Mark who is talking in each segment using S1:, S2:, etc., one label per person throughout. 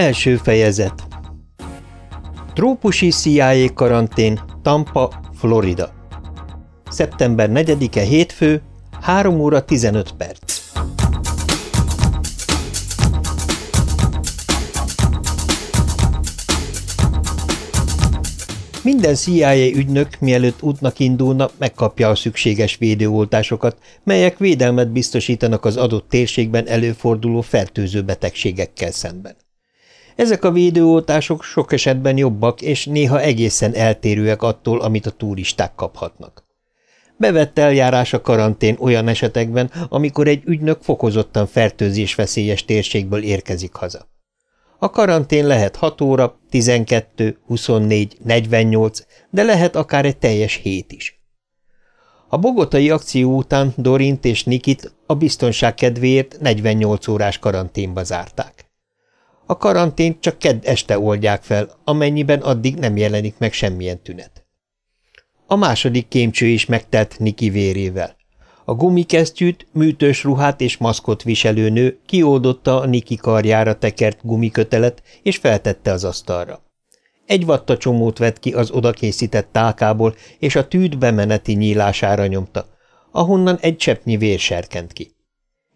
S1: Első fejezet Trópusi CIA karantén, Tampa, Florida. Szeptember 4-e hétfő, 3 óra 15 perc. Minden CIA ügynök, mielőtt útnak indulna, megkapja a szükséges védőoltásokat, melyek védelmet biztosítanak az adott térségben előforduló fertőző betegségekkel szemben. Ezek a védőoltások sok esetben jobbak, és néha egészen eltérőek attól, amit a turisták kaphatnak. Bevett eljárás a karantén olyan esetekben, amikor egy ügynök fokozottan fertőzésveszélyes térségből érkezik haza. A karantén lehet 6 óra, 12, 24, 48, de lehet akár egy teljes hét is. A bogotai akció után Dorint és Nikit a biztonság kedvéért 48 órás karanténba zárták. A karantént csak kedd este oldják fel, amennyiben addig nem jelenik meg semmilyen tünet. A második kémcső is megtelt Niki vérével. A gumikesztyűt, műtős ruhát és maszkot viselő nő kioldotta a Niki karjára tekert gumikötelet, és feltette az asztalra. Egy vatta csomót vett ki az odakészített tálkából, és a tűt bemeneti nyílására nyomta, ahonnan egy cseppnyi vér serkent ki.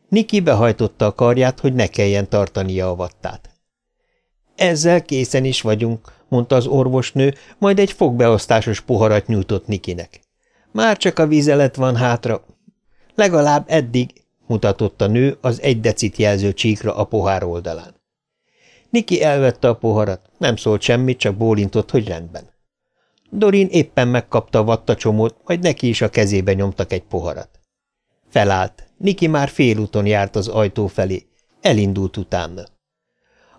S1: Niki behajtotta a karját, hogy ne kelljen tartania a vattát. Ezzel készen is vagyunk, mondta az orvosnő, majd egy fogbeosztásos poharat nyújtott Nikinek. Már csak a vizelet van hátra, Legalább eddig, mutatott a nő az egy decit jelző csíkra a pohár oldalán. Niki elvette a poharat, nem szólt semmit, csak bólintott, hogy rendben. Dorin éppen megkapta a vattacsomót, majd neki is a kezébe nyomtak egy poharat. Felállt. Niki már félúton járt az ajtó felé. Elindult utána.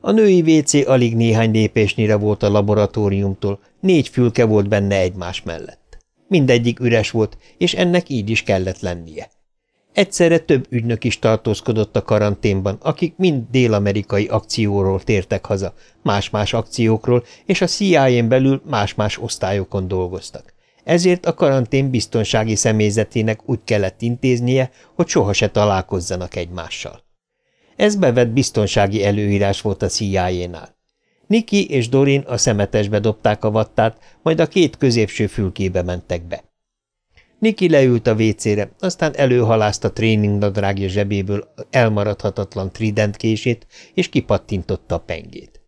S1: A női WC alig néhány lépésnyire volt a laboratóriumtól, négy fülke volt benne egymás mellett. Mindegyik üres volt, és ennek így is kellett lennie. Egyszerre több ügynök is tartózkodott a karanténban, akik mind dél-amerikai akcióról tértek haza, más-más akciókról, és a CIA-n belül más-más osztályokon dolgoztak. Ezért a karantén biztonsági személyzetének úgy kellett intéznie, hogy soha se találkozzanak egymással. Ez bevett biztonsági előírás volt a CIA-nál. Niki és Dorin a szemetesbe dobták a vattát, majd a két középső fülkébe mentek be. Niki leült a vécére, aztán előhalázta tréningnadrágja zsebéből elmaradhatatlan trident kését, és kipattintotta a pengét.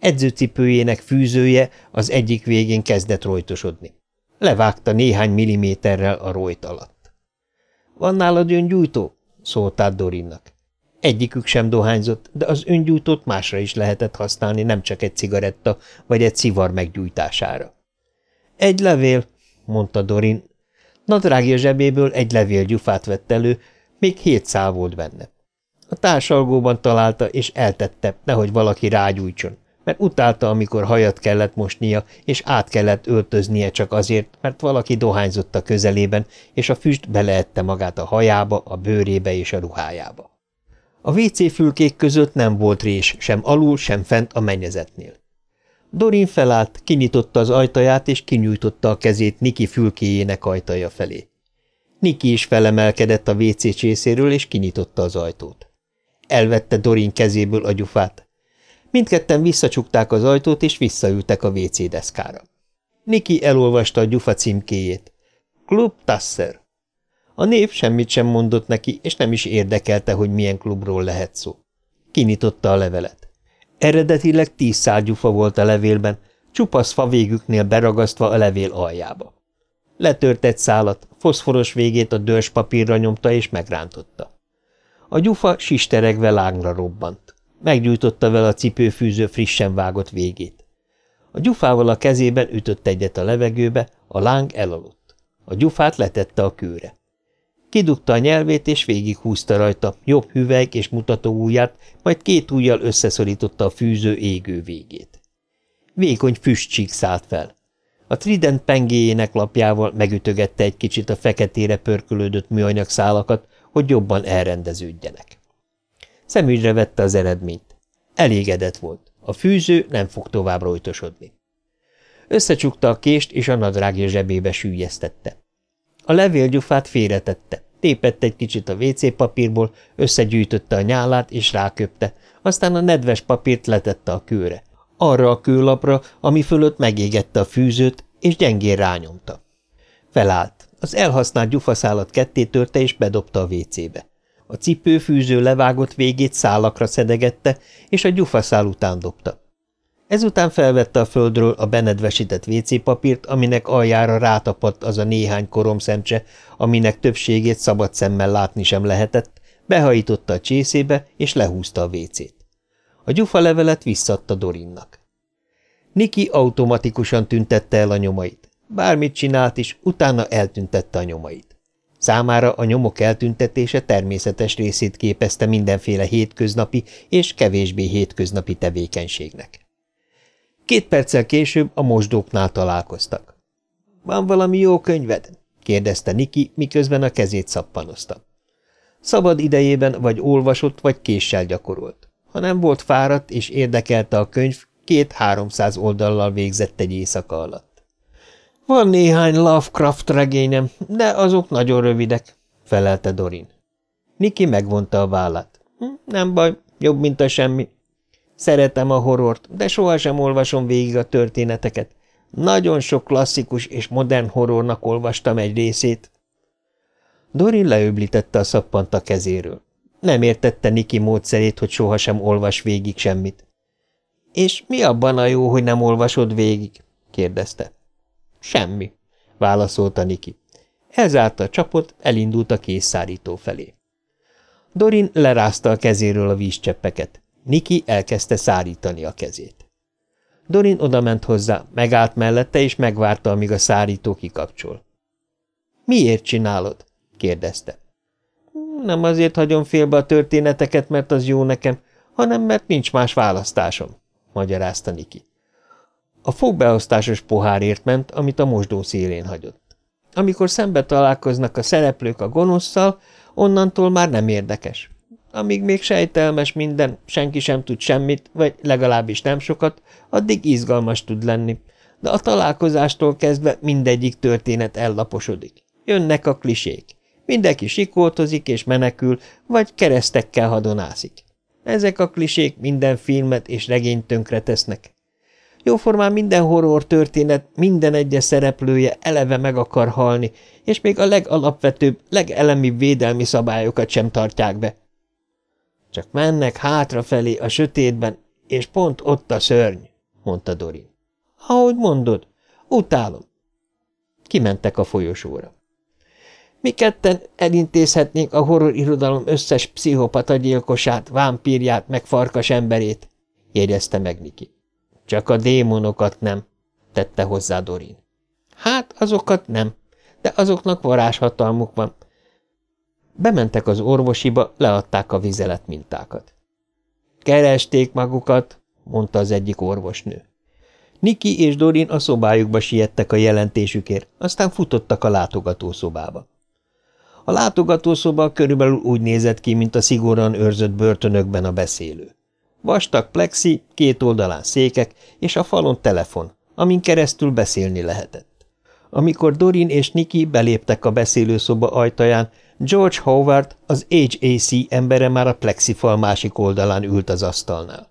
S1: Edzőcipőjének fűzője az egyik végén kezdett rojtosodni. Levágta néhány milliméterrel a rojt alatt. – Van nálad öngyújtó? – szólt át Dorinnak. Egyikük sem dohányzott, de az öngyújtót másra is lehetett használni, nem csak egy cigaretta vagy egy szivar meggyújtására. – Egy levél – mondta Dorin, Nadrágja zsebéből egy levél gyufát vett elő, még hét szál volt benne. A társalgóban találta, és eltette, nehogy valaki rágyújtson, mert utálta, amikor hajat kellett mosnia, és át kellett öltöznie csak azért, mert valaki dohányzott a közelében, és a füst beleette magát a hajába, a bőrébe és a ruhájába. A WC között nem volt rés, sem alul, sem fent a mennyezetnél. Dorin felállt, kinyitotta az ajtaját, és kinyújtotta a kezét Niki fülkéjének ajtaja felé. Niki is felemelkedett a WC és kinyitotta az ajtót. Elvette Dorin kezéből a gyufát. Mindketten visszacsukták az ajtót, és visszaültek a WC deszkára. Niki elolvasta a gyufa címkéjét. Klub Tasser. A név semmit sem mondott neki, és nem is érdekelte, hogy milyen klubról lehet szó. Kinyitotta a levelet. Eredetileg tíz szál gyufa volt a levélben, csupasz fa végüknél beragasztva a levél aljába. Letört egy szálat, foszforos végét a dörs papírra nyomta és megrántotta. A gyufa sisteregve lángra robbant. Meggyújtotta vele a cipőfűző frissen vágott végét. A gyufával a kezében ütött egyet a levegőbe, a láng elaludt. A gyufát letette a kőre. Kidugta a nyelvét, és végighúzta rajta jobb hüvelyk és mutató ujját, majd két ujjal összeszorította a fűző égő végét. Vékony füstcsík szállt fel. A trident pengéjének lapjával megütögette egy kicsit a feketére pörkölődött műanyag szálakat, hogy jobban elrendeződjenek. Szemügyre vette az eredményt. Elégedett volt. A fűző nem fog tovább rojtosodni. Összecsukta a kést, és a nadrágja zsebébe sűjesztette. A levélgyufát félretette, Tépett egy kicsit a WC papírból, összegyűjtötte a nyálát és ráköpte, aztán a nedves papírt letette a kőre. Arra a kőlapra, ami fölött megégette a fűzőt, és gyengén rányomta. Felállt. Az elhasznált gyufaszálat ketté törte és bedobta a vécébe. A cipőfűző levágott végét szálakra szedegette, és a gyufaszál után dobta. Ezután felvette a földről a benedvesített papírt, aminek aljára rátapadt az a néhány koromszemcse, aminek többségét szabad szemmel látni sem lehetett, behajította a csészébe, és lehúzta a vécét. A gyufalevelet visszadta Dorinnak. Niki automatikusan tüntette el a nyomait. Bármit csinált is, utána eltüntette a nyomait. Számára a nyomok eltüntetése természetes részét képezte mindenféle hétköznapi és kevésbé hétköznapi tevékenységnek. Két perccel később a mosdóknál találkoztak. – Van valami jó könyved? – kérdezte Niki, miközben a kezét szappanozta. Szabad idejében vagy olvasott, vagy késsel gyakorolt. Ha nem volt fáradt és érdekelte a könyv, két-háromszáz oldallal végzett egy éjszaka alatt. – Van néhány Lovecraft regényem, de azok nagyon rövidek – felelte Dorin. Niki megvonta a vállát. Hm, – Nem baj, jobb, mint a semmi. Szeretem a horrort, de sohasem olvasom végig a történeteket. Nagyon sok klasszikus és modern horrornak olvastam egy részét. Dorin leöblítette a szappant a kezéről. Nem értette Niki módszerét, hogy sohasem olvas végig semmit. – És mi abban a jó, hogy nem olvasod végig? – kérdezte. – Semmi – válaszolta Niki. Elzárta a csapot, elindult a készszárító felé. Dorin lerázta a kezéről a vízcseppeket. Niki elkezdte szárítani a kezét. Dorin odament hozzá, megállt mellette, és megvárta, amíg a szárító kikapcsol. – Miért csinálod? – kérdezte. – Nem azért hagyom félbe a történeteket, mert az jó nekem, hanem mert nincs más választásom – magyarázta Niki. A fogbeosztásos pohárért ment, amit a mosdó szélén hagyott. Amikor szembe találkoznak a szereplők a gonoszszal, onnantól már nem érdekes. Amíg még sejtelmes minden, senki sem tud semmit, vagy legalábbis nem sokat, addig izgalmas tud lenni, de a találkozástól kezdve mindegyik történet ellaposodik. Jönnek a klisék. Mindenki sikoltozik és menekül, vagy keresztekkel hadonászik. Ezek a klisék minden filmet és regényt tönkretesznek. Jóformán minden horror történet, minden egyes szereplője eleve meg akar halni, és még a legalapvetőbb, legelemibb védelmi szabályokat sem tartják be. Csak mennek hátrafelé a sötétben, és pont ott a szörny, mondta Dorin. Ahogy mondod, utálom. Kimentek a folyosóra. Mi ketten elintézhetnénk a horror irodalom összes pszichopata gyilkosát, vámpírját, meg farkas emberét, jegyezte meg Niki. Csak a démonokat nem, tette hozzá Dorin. Hát, azokat nem, de azoknak varázshatalmuk van, Bementek az orvosiba, leadták a vizelet mintákat. Keresték magukat, mondta az egyik orvosnő. Niki és Dorin a szobájukba siettek a jelentésükért, aztán futottak a látogatószobába. A látogatószoba körülbelül úgy nézett ki, mint a szigorúan őrzött börtönökben a beszélő. Vastag plexi, két oldalán székek, és a falon telefon, amin keresztül beszélni lehetett. Amikor Dorin és Niki beléptek a beszélőszoba ajtaján, George Howard, az HAC embere már a plexifal másik oldalán ült az asztalnál.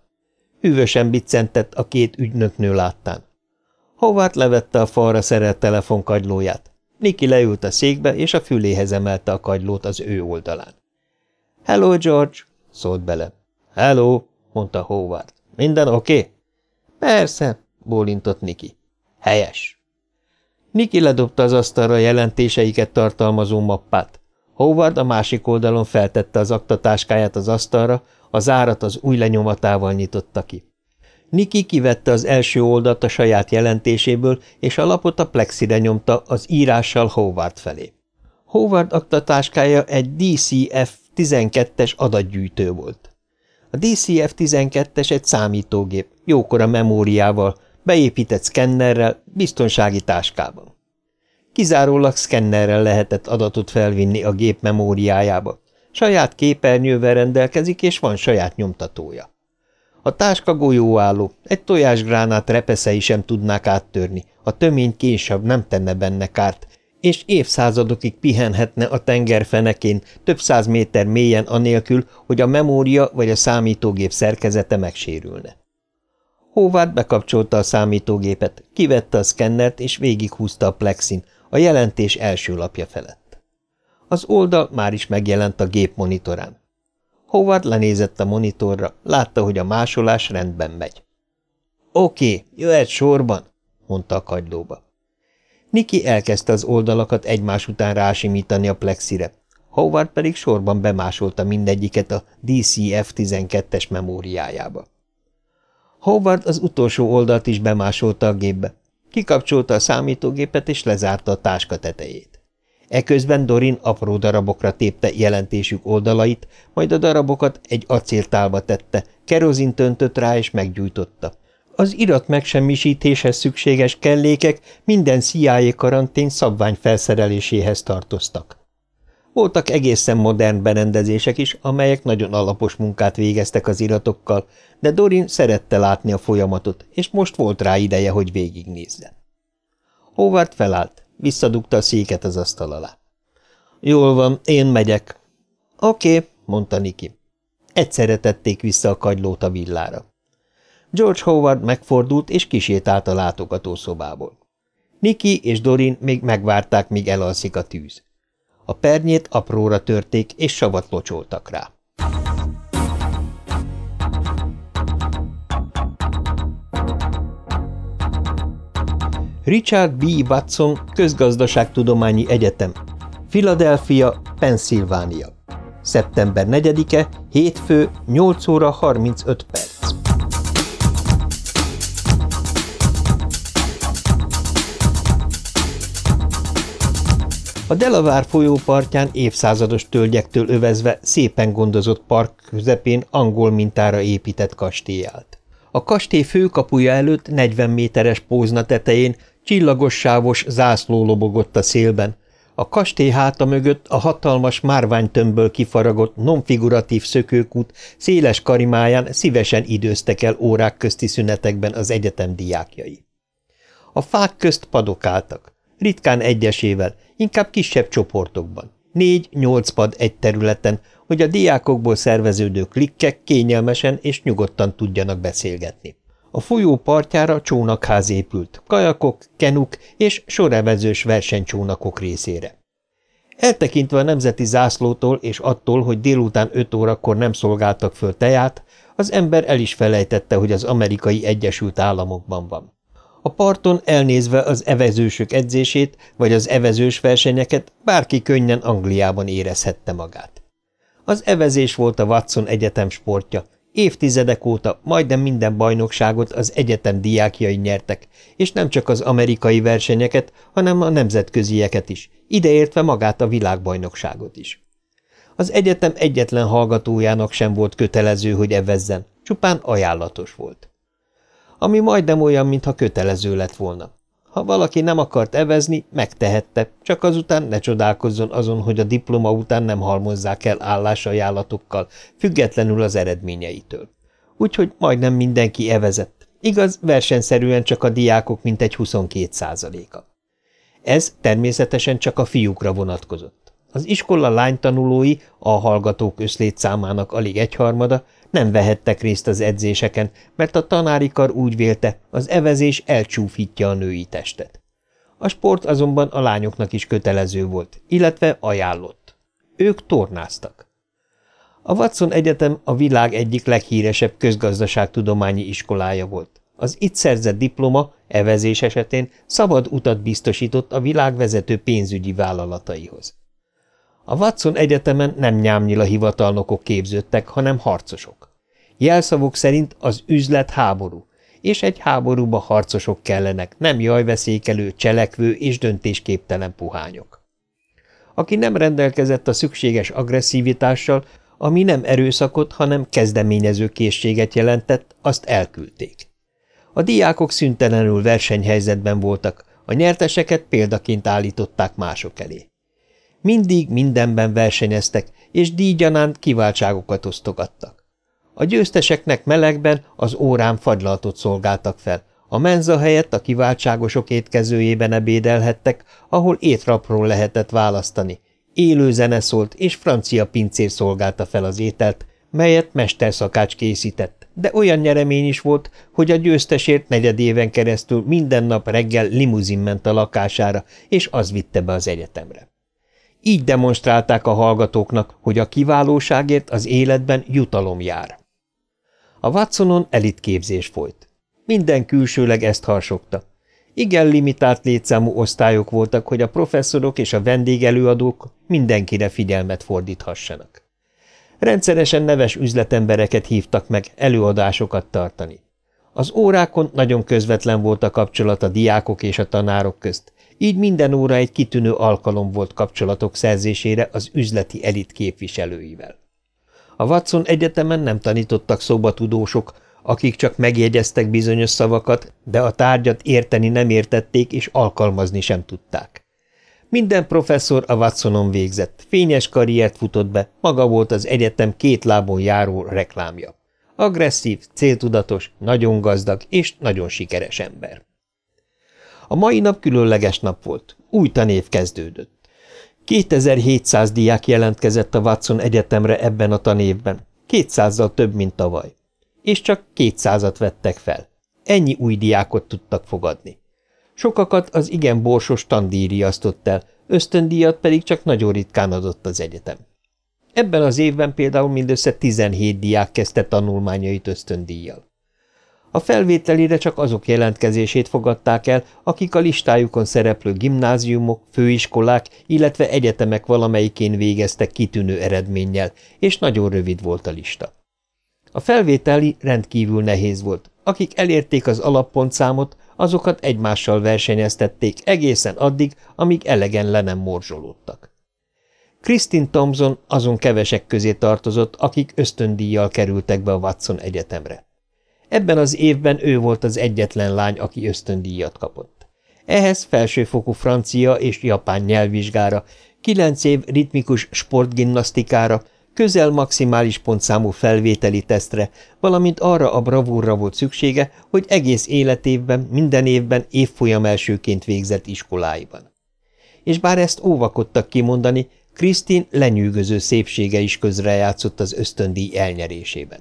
S1: Hűvösen biccentett a két ügynöknő láttán. Howard levette a falra szerelt telefonkagylóját. Niki leült a székbe, és a füléhez emelte a kagylót az ő oldalán. – Hello, George! – szólt bele. – Hello! – mondta Howard. – Minden oké? Okay? – Persze! – bólintott Niki. – Helyes! Niki ledobta az asztalra jelentéseiket tartalmazó mappát. Howard a másik oldalon feltette az aktatáskáját az asztalra, a zárat az új lenyomatával nyitotta ki. Niki kivette az első oldalt a saját jelentéséből, és a lapot a plexire nyomta az írással Howard felé. Howard aktatáskája egy DCF-12-es adatgyűjtő volt. A DCF-12-es egy számítógép, jókora memóriával, beépített szkennerrel, biztonsági táskában. Kizárólag szkennerrel lehetett adatot felvinni a gép memóriájába. Saját képernyővel rendelkezik, és van saját nyomtatója. A táska golyóálló, egy tojásgránát repeszei sem tudnák áttörni, a tömény késebb nem tenne benne kárt, és évszázadokig pihenhetne a tengerfenekén több száz méter mélyen anélkül, hogy a memória vagy a számítógép szerkezete megsérülne. Howard bekapcsolta a számítógépet, kivette a szkennert és végighúzta a plexin, a jelentés első lapja felett. Az oldal már is megjelent a gép monitorán. Howard lenézett a monitorra, látta, hogy a másolás rendben megy. Oké, jöhet sorban, mondta a kagylóba. Niki elkezdte az oldalakat egymás után rásimítani a plexire, Howard pedig sorban bemásolta mindegyiket a DCF-12-es memóriájába. Howard az utolsó oldalt is bemásolta a gépbe. Kikapcsolta a számítógépet és lezárta a táska tetejét. Eközben Dorin apró darabokra tépte jelentésük oldalait, majd a darabokat egy acéltálba tette, kerozint öntött rá és meggyújtotta. Az irat megsemmisítéshez szükséges kellékek minden CIA karantén szabvány felszereléséhez tartoztak. Voltak egészen modern berendezések is, amelyek nagyon alapos munkát végeztek az iratokkal, de Dorin szerette látni a folyamatot, és most volt rá ideje, hogy végignézze. Howard felállt, visszadugta a széket az asztal alá. Jól van, én megyek. Oké, mondta Niki. Egyszerre tették vissza a kagylót a villára. George Howard megfordult és kisétált a látogatószobából. Niki és Dorin még megvárták, míg elalszik a tűz. A pernyét apróra törték, és savat locsoltak rá. Richard B. Watson Közgazdaságtudományi Egyetem Philadelphia, Pennsylvania Szeptember 4-e, hétfő, 8 óra 35 perc A Delaware folyó partján évszázados tölgyektől övezve szépen gondozott park közepén angol mintára épített kastély állt. A kastély főkapuja előtt 40 méteres pózna tetején csillagos sávos zászló lobogott a szélben, a kastély háta mögött a hatalmas márványtömbből kifaragott nonfiguratív szökőkút széles karimáján szívesen időztek el órák közti szünetekben az egyetem diákjai. A fák közt padok álltak, ritkán egyesével, inkább kisebb csoportokban. Négy-nyolc pad egy területen, hogy a diákokból szerveződő klikkek kényelmesen és nyugodtan tudjanak beszélgetni. A folyó partjára csónakház épült, kajakok, kenuk és sorevezős versenycsónakok részére. Eltekintve a nemzeti zászlótól és attól, hogy délután öt órakor nem szolgáltak föl teját, az ember el is felejtette, hogy az amerikai Egyesült Államokban van. A parton elnézve az evezősök edzését, vagy az evezős versenyeket, bárki könnyen Angliában érezhette magát. Az evezés volt a Watson Egyetem sportja, évtizedek óta majdnem minden bajnokságot az egyetem diákjai nyertek, és nem csak az amerikai versenyeket, hanem a nemzetközieket is, ideértve magát a világbajnokságot is. Az egyetem egyetlen hallgatójának sem volt kötelező, hogy evezzen, csupán ajánlatos volt ami majdnem olyan, mintha kötelező lett volna. Ha valaki nem akart evezni, megtehette, csak azután ne csodálkozzon azon, hogy a diploma után nem halmozzák el állásajánlatokkal, függetlenül az eredményeitől. Úgyhogy majdnem mindenki evezett. Igaz, versenyszerűen csak a diákok mintegy 22 százaléka. Ez természetesen csak a fiúkra vonatkozott. Az iskola lánytanulói, a hallgatók összlétszámának alig egyharmada, nem vehettek részt az edzéseken, mert a tanári kar úgy vélte, az evezés elcsúfítja a női testet. A sport azonban a lányoknak is kötelező volt, illetve ajánlott. Ők tornáztak. A Watson Egyetem a világ egyik leghíresebb közgazdaságtudományi iskolája volt. Az itt szerzett diploma, evezés esetén szabad utat biztosított a világ vezető pénzügyi vállalataihoz. A Watson Egyetemen nem nyámnyila hivatalnokok képződtek, hanem harcosok. Jelszavuk szerint az üzlet háború, és egy háborúba harcosok kellenek, nem jajveszékelő, cselekvő és döntésképtelen puhányok. Aki nem rendelkezett a szükséges agresszivitással, ami nem erőszakot, hanem kezdeményező készséget jelentett, azt elküldték. A diákok szüntelenül versenyhelyzetben voltak, a nyerteseket példaként állították mások elé. Mindig mindenben versenyeztek, és díjgyanánt kiváltságokat osztogattak. A győzteseknek melegben az órán fagylaltot szolgáltak fel, A menza helyett a kiváltságosok étkezőjében ebédelhettek, ahol étrapról lehetett választani. Élő zene szólt, és francia pincér szolgálta fel az ételt, melyet mesterszakács készített, de olyan nyeremény is volt, hogy a győztesért negyed éven keresztül minden nap reggel limuzin ment a lakására, és az vitte be az egyetemre. Így demonstrálták a hallgatóknak, hogy a kiválóságért az életben jutalom jár. A Watsonon elitképzés folyt. Minden külsőleg ezt harsogta. Igen limitált létszámú osztályok voltak, hogy a professzorok és a vendégelőadók mindenkire figyelmet fordíthassanak. Rendszeresen neves üzletembereket hívtak meg előadásokat tartani. Az órákon nagyon közvetlen volt a kapcsolat a diákok és a tanárok közt, így minden óra egy kitűnő alkalom volt kapcsolatok szerzésére az üzleti elit képviselőivel. A Watson Egyetemen nem tanítottak szobatudósok, akik csak megjegyeztek bizonyos szavakat, de a tárgyat érteni nem értették és alkalmazni sem tudták. Minden professzor a Watsonon végzett, fényes karriert futott be, maga volt az egyetem két lábon járó reklámja. Agresszív, céltudatos, nagyon gazdag és nagyon sikeres ember. A mai nap különleges nap volt, új tanév kezdődött. 2700 diák jelentkezett a Watson Egyetemre ebben a tanévben, 200-zal több, mint tavaly. És csak 200-at vettek fel. Ennyi új diákot tudtak fogadni. Sokakat az igen borsos tandíj riasztott el, ösztöndíjat pedig csak nagyon ritkán adott az egyetem. Ebben az évben például mindössze 17 diák kezdte tanulmányait ösztöndíjjal. A felvételire csak azok jelentkezését fogadták el, akik a listájukon szereplő gimnáziumok, főiskolák, illetve egyetemek valamelyikén végeztek kitűnő eredménnyel, és nagyon rövid volt a lista. A felvételi rendkívül nehéz volt. Akik elérték az alappontszámot, azokat egymással versenyeztették egészen addig, amíg elegen le nem morzsolódtak. Kristin Thompson azon kevesek közé tartozott, akik ösztöndíjjal kerültek be a Watson Egyetemre. Ebben az évben ő volt az egyetlen lány, aki ösztöndíjat kapott. Ehhez felsőfokú francia és japán nyelvvizsgára, kilenc év ritmikus sportgimnasztikára, közel maximális pontszámú felvételi tesztre, valamint arra a bravúrra volt szüksége, hogy egész életévben, minden évben évfolyam elsőként végzett iskoláiban. És bár ezt óvakodtak kimondani, Krisztin lenyűgöző szépsége is közrejátszott az ösztöndíj elnyerésében.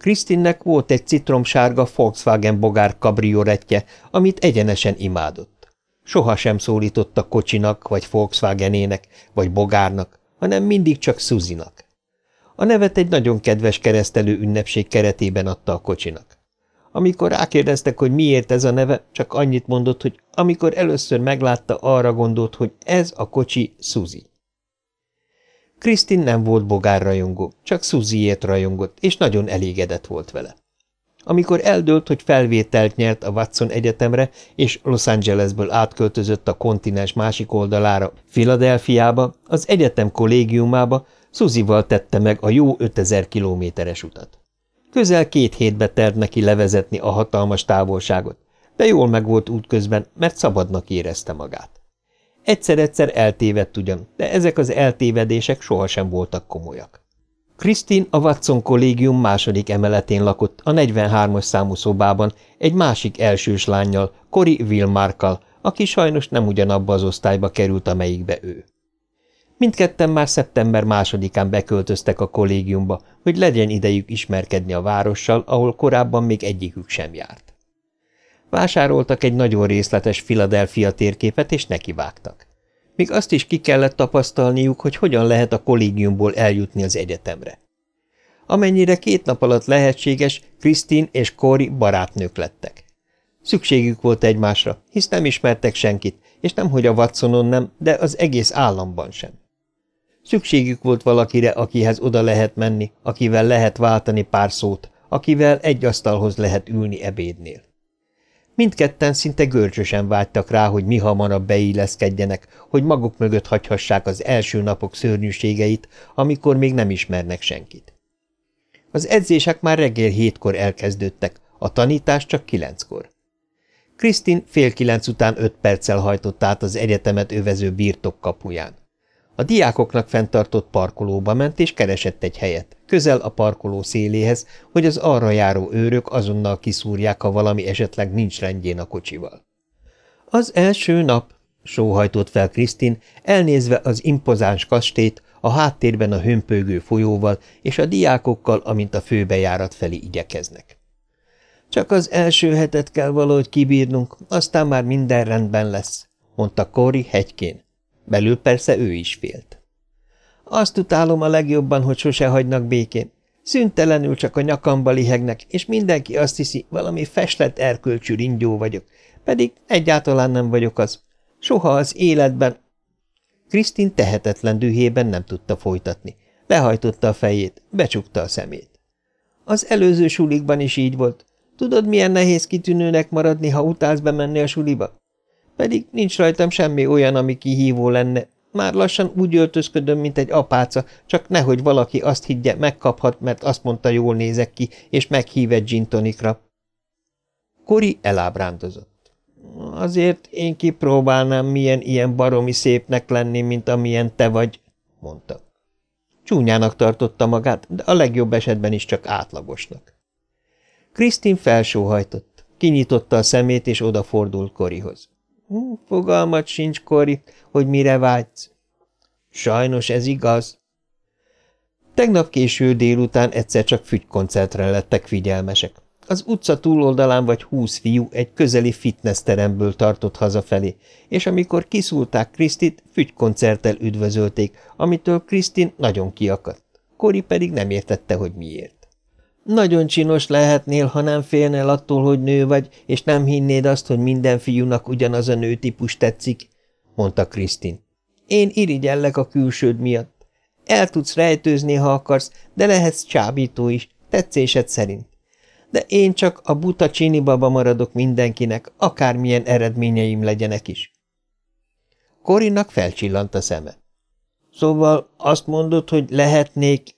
S1: Krisztinnek volt egy citromsárga Volkswagen bogár kabrioretje, amit egyenesen imádott. Soha sem szólította kocsinak, vagy Volkswagenének, vagy bogárnak, hanem mindig csak Suzinak. A nevet egy nagyon kedves keresztelő ünnepség keretében adta a kocsinak. Amikor rákérdeztek, hogy miért ez a neve, csak annyit mondott, hogy amikor először meglátta, arra gondolt, hogy ez a kocsi Suzy. Krisztin nem volt bogár rajongó, csak Suzyért rajongott, és nagyon elégedett volt vele. Amikor eldőlt, hogy felvételt nyert a Watson Egyetemre, és Los Angelesből átköltözött a kontinens másik oldalára, Filadelfiába, az egyetem kollégiumába, Szuzival tette meg a jó 5000 kilométeres utat. Közel két hétbe tert neki levezetni a hatalmas távolságot, de jól meg volt útközben, mert szabadnak érezte magát. Egyszer-egyszer eltévedt ugyan, de ezek az eltévedések sohasem voltak komolyak. Krisztin a Watson kollégium második emeletén lakott a 43-as számú szobában egy másik elsős lányjal, Cory Wilmarkkal, aki sajnos nem ugyanabba az osztályba került, amelyikbe ő. Mindketten már szeptember másodikán beköltöztek a kollégiumba, hogy legyen idejük ismerkedni a várossal, ahol korábban még egyikük sem járt. Vásároltak egy nagyon részletes Philadelphia térképet, és nekivágtak. Még azt is ki kellett tapasztalniuk, hogy hogyan lehet a kollégiumból eljutni az egyetemre. Amennyire két nap alatt lehetséges, Krisztin és Cory barátnők lettek. Szükségük volt egymásra, hisz nem ismertek senkit, és nemhogy a Watsonon nem, de az egész államban sem. Szükségük volt valakire, akihez oda lehet menni, akivel lehet váltani pár szót, akivel egy asztalhoz lehet ülni ebédnél. Mindketten szinte görcsösen vágytak rá, hogy mi hamarabb beilleszkedjenek, hogy maguk mögött hagyhassák az első napok szörnyűségeit, amikor még nem ismernek senkit. Az edzések már reggel hétkor elkezdődtek, a tanítás csak kilenckor. Krisztin fél kilenc után öt perccel hajtott át az egyetemet övező birtok kapuján. A diákoknak fenntartott parkolóba ment, és keresett egy helyet, közel a parkoló széléhez, hogy az arra járó őrök azonnal kiszúrják, ha valami esetleg nincs rendjén a kocsival. Az első nap, sóhajtott fel Krisztin, elnézve az impozáns kastét, a háttérben a hömpögő folyóval és a diákokkal, amint a főbejárat felé igyekeznek. Csak az első hetet kell valahogy kibírnunk, aztán már minden rendben lesz, mondta Cory hegykén. Belül persze ő is félt. Azt utálom a legjobban, hogy sose hagynak békén. Szüntelenül csak a nyakamba lihegnek, és mindenki azt hiszi, valami festett erkölcsű ringyó vagyok, pedig egyáltalán nem vagyok az. Soha az életben... Krisztin tehetetlen dühében nem tudta folytatni. Lehajtotta a fejét, becsukta a szemét. Az előző sulikban is így volt. Tudod, milyen nehéz kitűnőnek maradni, ha utálsz bemenni a suliba? Pedig nincs rajtam semmi olyan, ami kihívó lenne. Már lassan úgy öltözködöm, mint egy apáca, csak nehogy valaki azt higgye, megkaphat, mert azt mondta, jól nézek ki, és meghív egy gintonikra. Kori elábrándozott. Azért én kipróbálnám, milyen ilyen baromi szépnek lenni, mint amilyen te vagy, mondta. Csúnyának tartotta magát, de a legjobb esetben is csak átlagosnak. Krisztin felsóhajtott, kinyitotta a szemét, és odafordult Korihoz. Fogalmat sincs, Kori, hogy mire vágysz. Sajnos ez igaz. Tegnap késő délután egyszer csak fügykoncertre lettek figyelmesek. Az utca túloldalán vagy húsz fiú egy közeli fitnessteremből tartott hazafelé, és amikor kiszúlták Krisztit, fügykoncerttel üdvözölték, amitől Krisztin nagyon kiakadt. Kori pedig nem értette, hogy miért. Nagyon csinos lehetnél, ha nem félnél attól, hogy nő vagy, és nem hinnéd azt, hogy minden fiúnak ugyanaz a nőtípus tetszik, mondta Krisztin. Én irigyellek a külsőd miatt. El tudsz rejtőzni, ha akarsz, de lehetsz csábító is, tetszésed szerint. De én csak a buta baba maradok mindenkinek, akármilyen eredményeim legyenek is. Korinnak felcsillant a szeme. Szóval azt mondod, hogy lehetnék...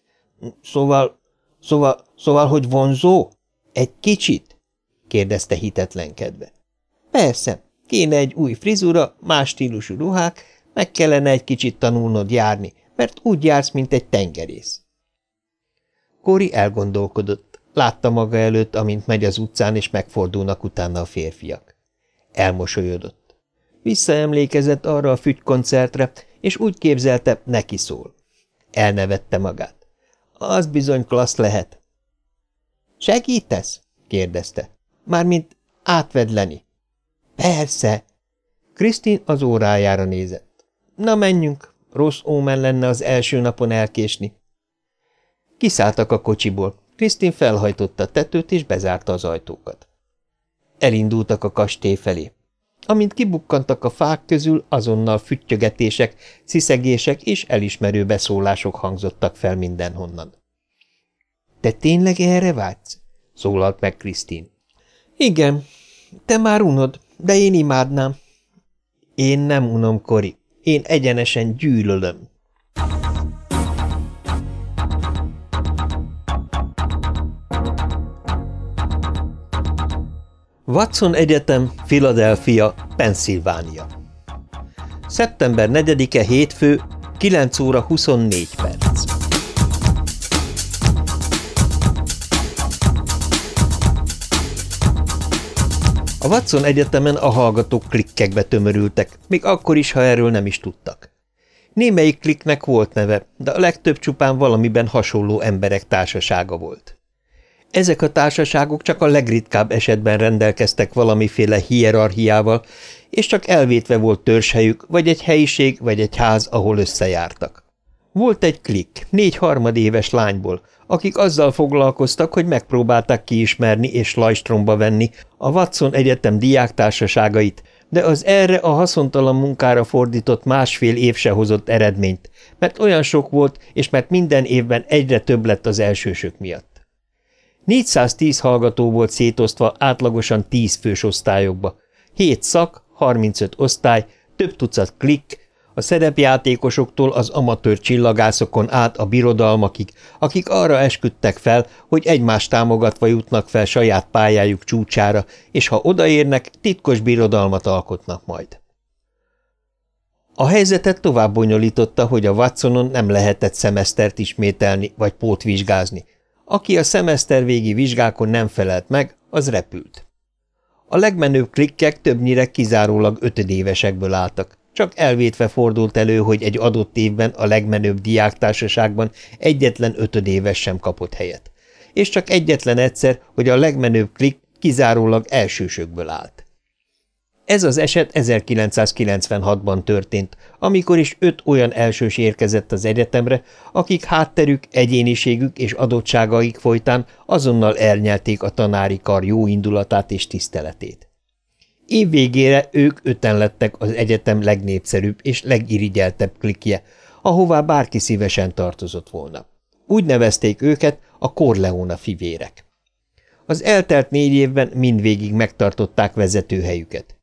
S1: Szóval... Szóval Szóval, hogy vonzó? Egy kicsit? kérdezte hitetlenkedve. Persze, kéne egy új frizura, más stílusú ruhák, meg kellene egy kicsit tanulnod járni, mert úgy jársz, mint egy tengerész. Kori elgondolkodott, látta maga előtt, amint megy az utcán, és megfordulnak utána a férfiak. Elmosolyodott. Visszaemlékezett arra a fügykoncertre, és úgy képzelte, neki szól. Elnevette magát. Az bizony klassz lehet, Segítesz? kérdezte. Mármint átvedleni. Persze. Krisztin az órájára nézett. Na menjünk, rossz ómen lenne az első napon elkésni. Kiszálltak a kocsiból. Krisztin felhajtotta a tetőt és bezárta az ajtókat. Elindultak a kastély felé. Amint kibukkantak a fák közül, azonnal füttyögetések, sziszegések és elismerő beszólások hangzottak fel mindenhonnan. Te tényleg erre vágysz? szólalt meg Krisztin. Igen, te már unod, de én imádnám. Én nem unom, Kori. Én egyenesen gyűlölöm. Watson Egyetem, Philadelphia, Pennsylvania. Szeptember 4-e hétfő, 9 óra 24 perc. A Watson Egyetemen a hallgatók klikkekbe tömörültek, még akkor is, ha erről nem is tudtak. Némelyik kliknek volt neve, de a legtöbb csupán valamiben hasonló emberek társasága volt. Ezek a társaságok csak a legritkább esetben rendelkeztek valamiféle hierarchiával, és csak elvétve volt törzshelyük, vagy egy helyiség, vagy egy ház, ahol összejártak. Volt egy klik, négy harmadéves lányból, akik azzal foglalkoztak, hogy megpróbálták kiismerni és lajstromba venni a Watson Egyetem diáktársaságait, de az erre a haszontalan munkára fordított másfél év se hozott eredményt, mert olyan sok volt, és mert minden évben egyre több lett az elsősök miatt. 410 hallgató volt szétosztva átlagosan 10 fős osztályokba, 7 szak, 35 osztály, több tucat klik, a szerepjátékosoktól az amatőr csillagászokon át a birodalmakig, akik arra esküdtek fel, hogy egymást támogatva jutnak fel saját pályájuk csúcsára, és ha odaérnek, titkos birodalmat alkotnak majd. A helyzetet tovább bonyolította, hogy a Watsonon nem lehetett szemesztert ismételni vagy pótvizsgázni. Aki a szemeszter végi vizsgákon nem felelt meg, az repült. A legmenőbb klikkek többnyire kizárólag ötödévesekből álltak. Csak elvétve fordult elő, hogy egy adott évben a legmenőbb diáktársaságban egyetlen ötödéves sem kapott helyet. És csak egyetlen egyszer, hogy a legmenőbb klik kizárólag elsősökből állt. Ez az eset 1996-ban történt, amikor is öt olyan elsős érkezett az egyetemre, akik hátterük, egyéniségük és adottságaik folytán azonnal elnyelték a tanári kar jó indulatát és tiszteletét. Év végére ők öten lettek az egyetem legnépszerűbb és legirigyeltebb klikje, ahová bárki szívesen tartozott volna. Úgy nevezték őket a Corleona fivérek. Az eltelt négy évben mindvégig megtartották vezetőhelyüket.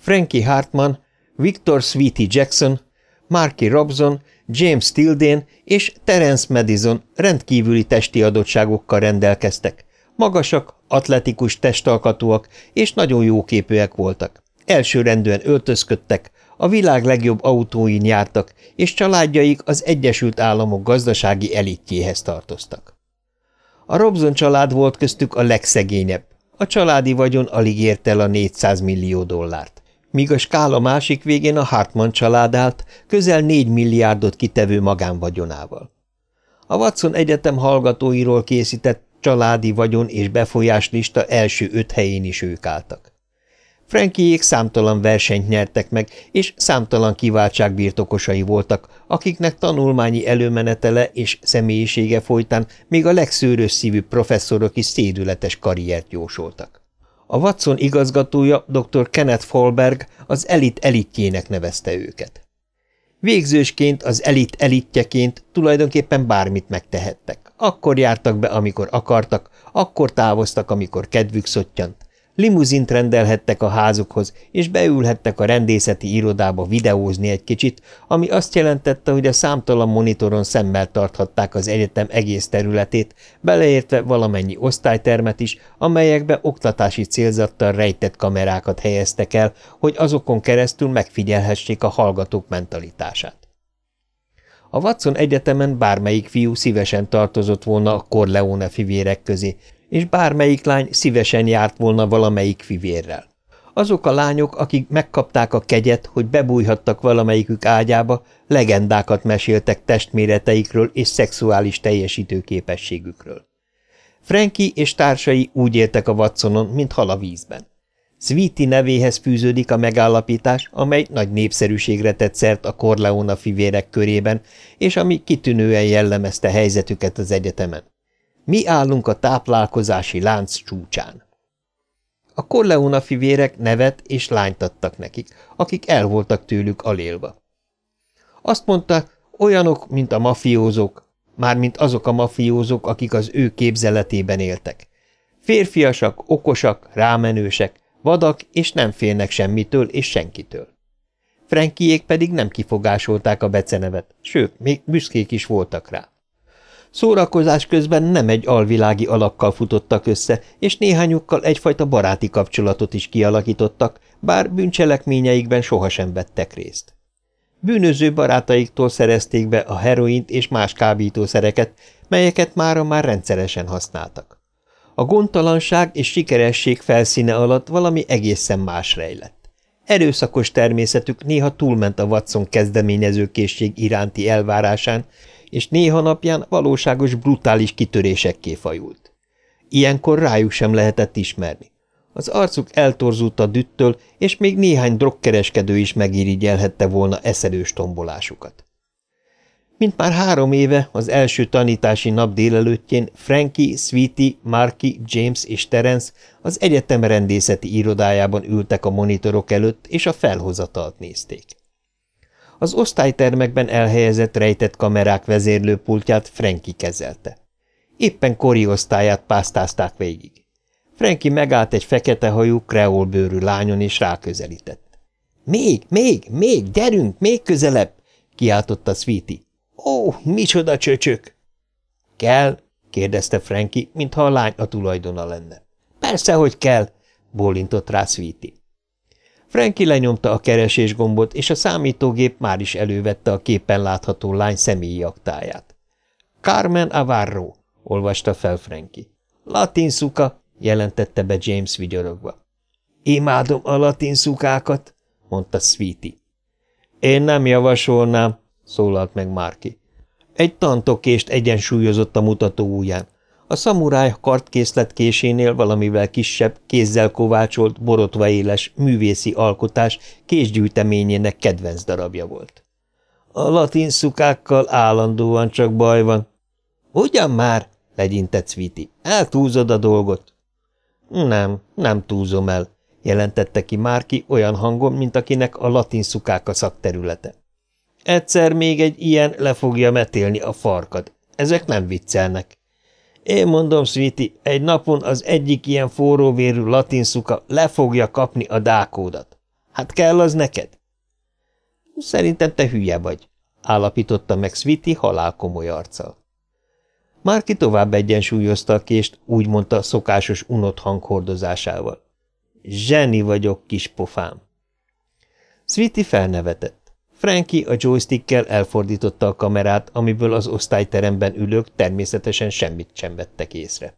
S1: Frankie Hartman, Victor Sweetie Jackson, Marky Robson, James Tildén és Terence Madison rendkívüli testi adottságokkal rendelkeztek. Magasak, atletikus testalkatúak és nagyon jóképűek voltak. Elsőrendűen öltözködtek, a világ legjobb autóin jártak, és családjaik az Egyesült Államok gazdasági elitjéhez tartoztak. A Robson család volt köztük a legszegényebb. A családi vagyon alig ért el a 400 millió dollárt míg a skála másik végén a Hartman család állt, közel négy milliárdot kitevő magánvagyonával. A Watson Egyetem hallgatóiról készített családi vagyon és befolyás lista első öt helyén is ők álltak. Frankiék számtalan versenyt nyertek meg, és számtalan kiváltság birtokosai voltak, akiknek tanulmányi előmenetele és személyisége folytán még a legszőrös szívű professzorok is szédületes karriert jósoltak. A Watson igazgatója dr. Kenneth Folberg az elit elitjének nevezte őket. Végzősként az elit elitjeként tulajdonképpen bármit megtehettek. Akkor jártak be, amikor akartak, akkor távoztak, amikor kedvük szottyant, Limuzint rendelhettek a házukhoz, és beülhettek a rendészeti irodába videózni egy kicsit, ami azt jelentette, hogy a számtalan monitoron szemmel tarthatták az egyetem egész területét, beleértve valamennyi osztálytermet is, amelyekbe oktatási célzattal rejtett kamerákat helyeztek el, hogy azokon keresztül megfigyelhessék a hallgatók mentalitását. A Watson egyetemen bármelyik fiú szívesen tartozott volna a Corleone fivérek közé, és bármelyik lány szívesen járt volna valamelyik fivérrel. Azok a lányok, akik megkapták a kegyet, hogy bebújhattak valamelyikük ágyába, legendákat meséltek testméreteikről és szexuális teljesítőképességükről. Frankie és társai úgy éltek a Watsonon, mint hal a vízben. Sweetie nevéhez fűződik a megállapítás, amely nagy népszerűségre tett szert a Corleona fivérek körében, és ami kitűnően jellemezte helyzetüket az egyetemen. Mi állunk a táplálkozási lánc csúcsán. A Corleona fivérek nevet és lányt adtak nekik, akik el voltak tőlük alélva. Azt mondta, olyanok, mint a mafiózók, mármint azok a mafiózók, akik az ő képzeletében éltek. Férfiasak, okosak, rámenősek, vadak, és nem félnek semmitől és senkitől. Frankiék pedig nem kifogásolták a becenevet, sőt, még büszkék is voltak rá. Szórakozás közben nem egy alvilági alakkal futottak össze, és néhányukkal egyfajta baráti kapcsolatot is kialakítottak, bár bűncselekményeikben sohasem vettek részt. Bűnöző barátaiktól szerezték be a heroint és más kábítószereket, melyeket mára már rendszeresen használtak. A gondtalanság és sikeresség felszíne alatt valami egészen más rejlett. Erőszakos természetük néha túlment a Watson kezdeményezőkészség iránti elvárásán, és néha napján valóságos brutális kitörésekké fajult. Ilyenkor rájuk sem lehetett ismerni. Az arcuk eltorzult a düttől, és még néhány drogkereskedő is megirigyelhette volna eszelős tombolásukat. Mint már három éve, az első tanítási nap délelőttjén Frankie, Sweetie, Marky, James és Terence az egyetem rendészeti irodájában ültek a monitorok előtt, és a felhozatalt nézték. Az osztálytermekben elhelyezett rejtett kamerák vezérlőpultját Franki kezelte. Éppen Kori osztályát pásztázták végig. Franki megállt egy fekete hajú, kreolbőrű lányon és ráközelített. – Még, még, még, gyerünk, még közelebb! – kiáltotta Sweetie. – Ó, micsoda csöcsök! – Kell? – kérdezte Franki, mintha a lány a tulajdona lenne. – Persze, hogy kell! – bólintott rá Sweetie. Frankie lenyomta a keresés gombot, és a számítógép már is elővette a képen látható lány személyi aktáját. Carmen Avarro, olvasta fel Frankie. Latin szuka, jelentette be James vigyorogva. Imádom a latin szukákat, mondta Sweetie. Én nem javasolnám, szólalt meg Márki. Egy tantokést egyensúlyozott a mutató ujján. A szamuráj kartkészletkésénél valamivel kisebb, kézzel kovácsolt, borotva éles, művészi alkotás késgyűjteményének kedvenc darabja volt. A latin szukákkal állandóan csak baj van. Ugyan már, legyintett Sviti, eltúzod a dolgot. Nem, nem túlzom el, jelentette ki Márki olyan hangon, mint akinek a latin szukák a szakterülete. Egyszer még egy ilyen le fogja metélni a farkad. Ezek nem viccelnek. Én mondom, Sweetie, egy napon az egyik ilyen forróvérű latinszuka le fogja kapni a dákódat. Hát kell az neked? Szerintem te hülye vagy, állapította meg Sweetie halálkomoly arccal. Márki tovább egyensúlyozta a kést, úgy mondta szokásos unott hanghordozásával. Zseni vagyok, kis pofám. Sweetie felnevetett. Frankie a joystickkel elfordította a kamerát, amiből az osztályteremben ülők természetesen semmit sem vettek észre.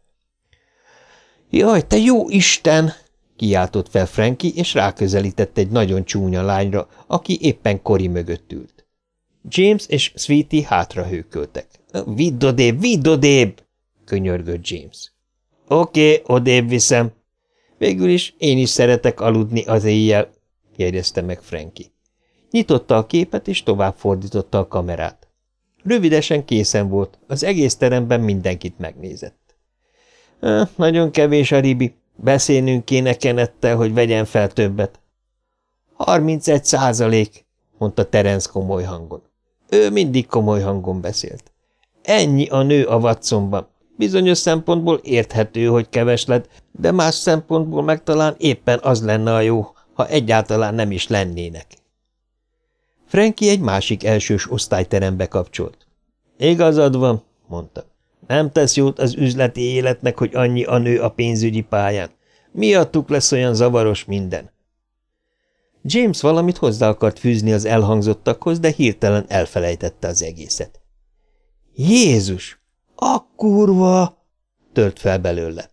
S1: – Jaj, te jó Isten! – kiáltott fel Frankie, és ráközelített egy nagyon csúnya lányra, aki éppen Kori mögött ült. James és Sweetie hátra hőköltek. – Vidd odébb, vidd odébb! – könyörgött James. – Oké, okay, odébb viszem. Végül is én is szeretek aludni az éjjel – jegyezte meg Frankie. Nyitotta a képet, és tovább fordította a kamerát. Rövidesen készen volt, az egész teremben mindenkit megnézett. – Nagyon kevés a ribi. Beszélnünk kéne Kenettel, hogy vegyen fel többet. – Harmincegy százalék, mondta Terence komoly hangon. Ő mindig komoly hangon beszélt. Ennyi a nő a Watsonban. Bizonyos szempontból érthető, hogy keves de más szempontból meg talán éppen az lenne a jó, ha egyáltalán nem is lennének. Frankie egy másik elsős osztályterembe kapcsolt. Igazad van, mondta. Nem tesz jót az üzleti életnek, hogy annyi a nő a pénzügyi pályán. Miattuk lesz olyan zavaros minden. James valamit hozzá akart fűzni az elhangzottakhoz, de hirtelen elfelejtette az egészet. Jézus! A kurva! tört fel belőle.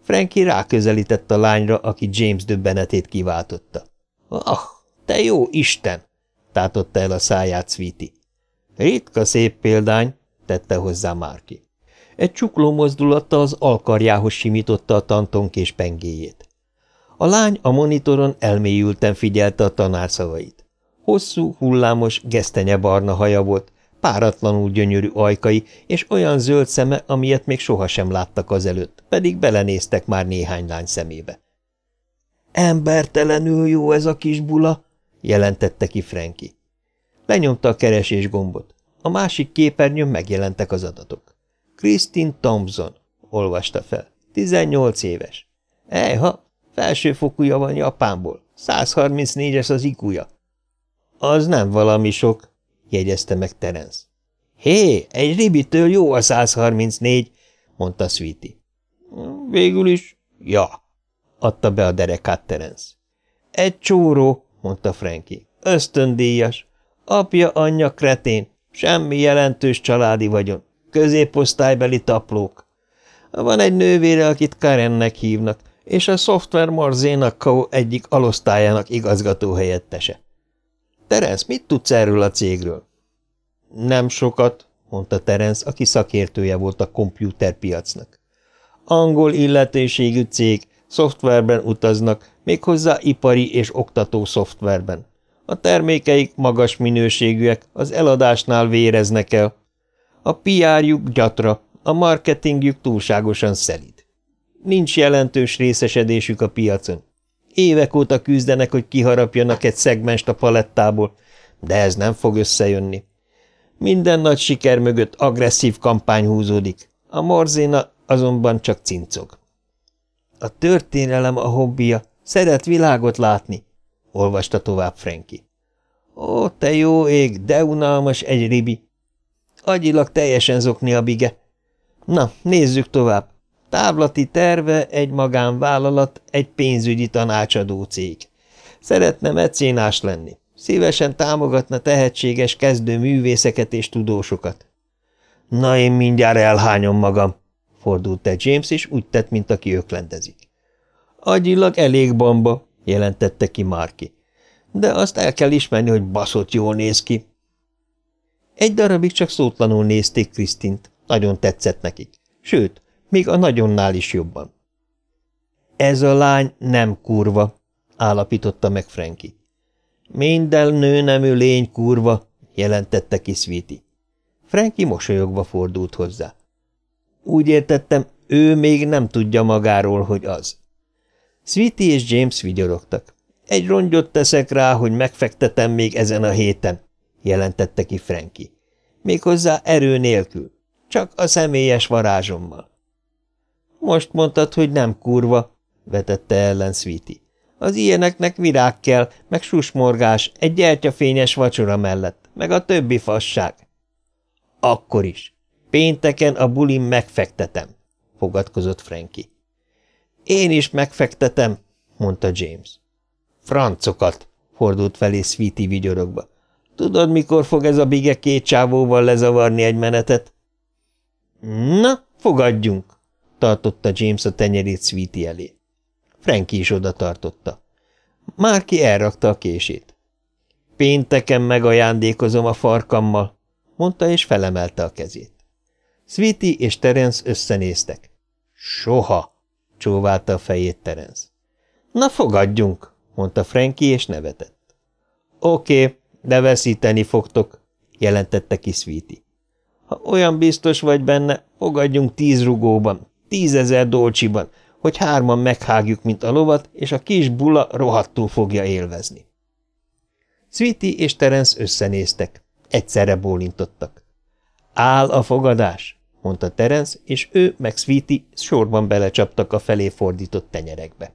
S1: Frankie ráközelített a lányra, aki James döbbenetét kiváltotta. Ah, te jó Isten! Tátotta el a száját Sweetie. Ritka szép példány, tette hozzá Márki. Egy csukló mozdulattal az alkarjához simította a tantonkés pengéjét. A lány a monitoron elmélyülten figyelte a tanár szavait. Hosszú, hullámos, barna haja volt, páratlanul gyönyörű ajkai, és olyan zöld szeme, amilyet még sohasem láttak azelőtt, pedig belenéztek már néhány lány szemébe. – Embertelenül jó ez a kis bula! Jelentette ki Frankie. Lenyomta a keresés gombot. A másik képernyőn megjelentek az adatok. Christine Thompson, olvasta fel. 18 éves. Ejha, felsőfokúja van Japánból. 134-es az ikuja. Az nem valami sok, jegyezte meg Terence. Hé, egy ribitől jó a 134, mondta Sweetie. Végül is, ja, adta be a derekát Terence. Egy csóró, mondta Frankie. Ösztöndíjas. Apja, anyja kretén. Semmi jelentős családi vagyon. Középosztálybeli taplók. Van egy nővére, akit Karennek hívnak, és a Software Morzénak egyik alosztályának igazgató helyettese. Terence, mit tudsz erről a cégről? Nem sokat, mondta Terence, aki szakértője volt a kompjúterpiacnak. Angol illetőségű cég, szoftverben utaznak, méghozzá ipari és oktató szoftverben. A termékeik magas minőségűek, az eladásnál véreznek el. A PR-juk gyatra, a marketingjük túlságosan szelid. Nincs jelentős részesedésük a piacon. Évek óta küzdenek, hogy kiharapjanak egy szegmest a palettából, de ez nem fog összejönni. Minden nagy siker mögött agresszív kampány húzódik, a morzéna azonban csak cincog. A történelem a hobbija, Szeret világot látni, olvasta tovább Frankie. Ó, te jó ég, de unalmas egy ribi. Agyilag teljesen zokni a bige. Na, nézzük tovább. Távlati terve, egy magánvállalat, egy pénzügyi tanácsadó cég. Szeretne mecénás lenni. Szívesen támogatna tehetséges kezdő művészeket és tudósokat. Na, én mindjárt elhányom magam, fordult te James, és úgy tett, mint aki öklendezik. Agyilag elég bamba, jelentette ki Marki. De azt el kell ismerni, hogy baszott jól néz ki. Egy darabig csak szótlanul nézték Krisztint, nagyon tetszett nekik. Sőt, még a nagyonnál is jobban. Ez a lány nem kurva, állapította meg Franki. Minden nőnemű lény kurva, jelentette ki Sweetie. Franki mosolyogva fordult hozzá. Úgy értettem, ő még nem tudja magáról, hogy az. Sweetie és James vigyorogtak. Egy rongyot teszek rá, hogy megfektetem még ezen a héten, jelentette ki Franki. Méghozzá erő nélkül, csak a személyes varázsommal. Most mondtad, hogy nem kurva, vetette ellen Sweetie. Az ilyeneknek virág kell, meg susmorgás, egy gyertyafényes vacsora mellett, meg a többi fasság. Akkor is. Pénteken a bulim megfektetem, fogadkozott Frankie. Én is megfektetem, mondta James. Francokat, fordult felé Sweetie vigyorogva. Tudod, mikor fog ez a bige két csávóval lezavarni egy menetet? Na, fogadjunk, tartotta James a tenyerét Sweetie elé. Frankie is oda tartotta. Márki elrakta a kését. Pénteken megajándékozom a farkammal, mondta és felemelte a kezét. Sweetie és Terence összenéztek. Soha, csóválta a fejét Terence. Na fogadjunk, mondta Frankie és nevetett. Oké, de veszíteni fogtok, jelentette ki Sweetie. Ha olyan biztos vagy benne, fogadjunk tíz rugóban, tízezer dolcsiban, hogy hárman meghágjuk, mint a lovat, és a kis bula rohadtul fogja élvezni. Sweetie és Terence összenéztek. Egyszerre bólintottak. Áll a fogadás, mondta Terence, és ő meg Sweetie sorban belecsaptak a felé fordított tenyerekbe.